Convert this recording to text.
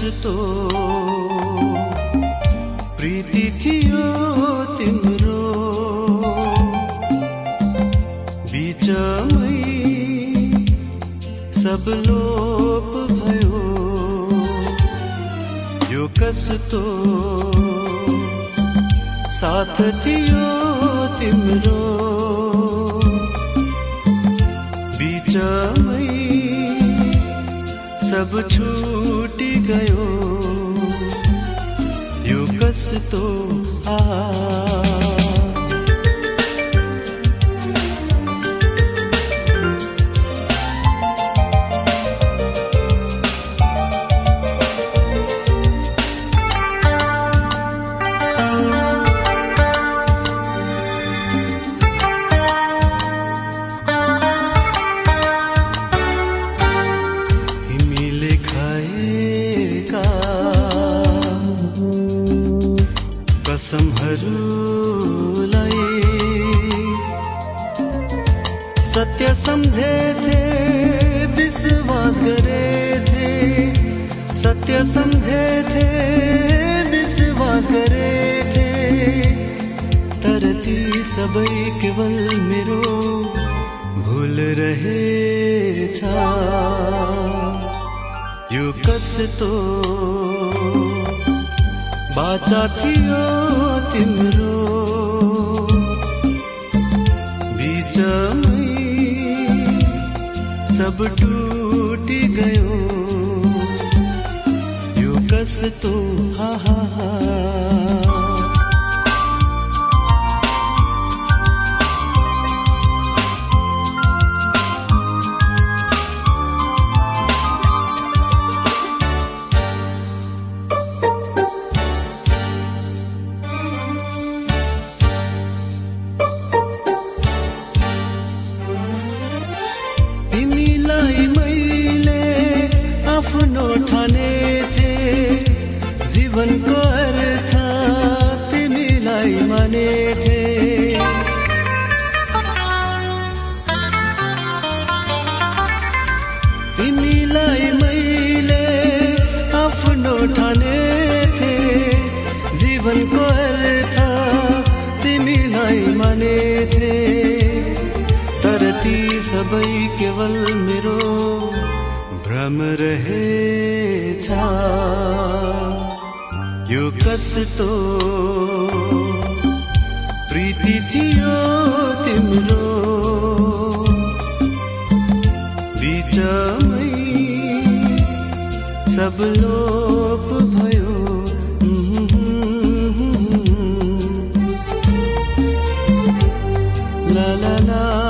कस्तो प्रीति थियो तिम्रो बिचमै सब लोप भयो। यो कस्तो साथ थियो तिम्रो बिचमै सब छुटी गयो। यो कस्तो आ कसमहरूलाई सत्य सम्झेथे विश्वास गरेथे। सत्य सम्झेथे विश्वास गरेथे। तर ती सबै केवल मेरो भूल रहेछ। यो कस्तो बाचा थियो तिम्रो। बिचमै सब टुटी गयो। यो कस्तो हा। तिमीलाई मैले आफ्नो ठानेथे जीवनको अर्थ तिमीलाई मानेथे। तिमीलाई मैले आफ्नो ठानेथे जीवनको सबै केवल मेरो भ्रम रहेछ। यो कस्तो प्रीति थियो तिम्रो। बिचमै सब लोप भयो। ला ला ला।